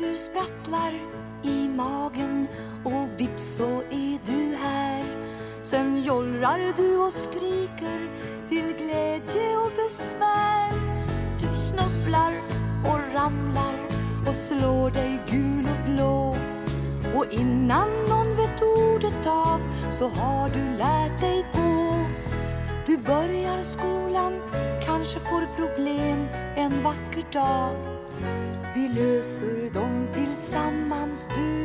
du sprattlar i magen och vips så är du här. Sen jollrar du och skriker till glädje och besvär. Du snubblar och ramlar och slår dig gul och blå. Och innan någon vet ordet av så har du lärt dig gå. Du börjar skolan, kanske får problem en vacker dag. Vi löser dem tillsammans du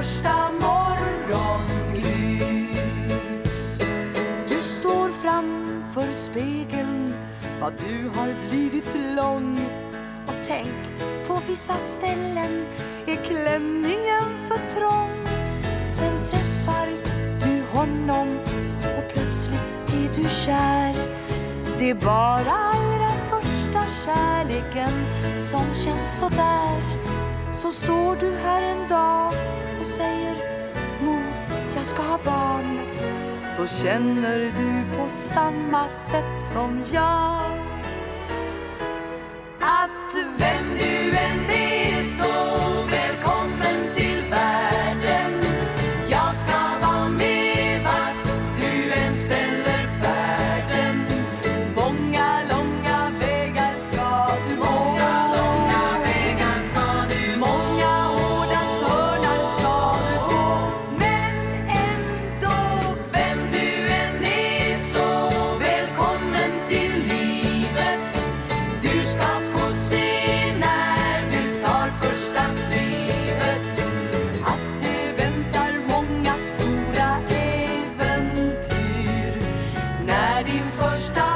första morgongry. Du står framför spegeln vad du har blivit lång och tänk, på vissa ställen är klänningen för trång. Sen träffar du honom och plötsligt är du kär. Det är bara allra första kärleken som känns så där. Så står du här en dag och säger Mor, jag ska ha barn. Då känner du på samma sätt som jag ihn verstanden.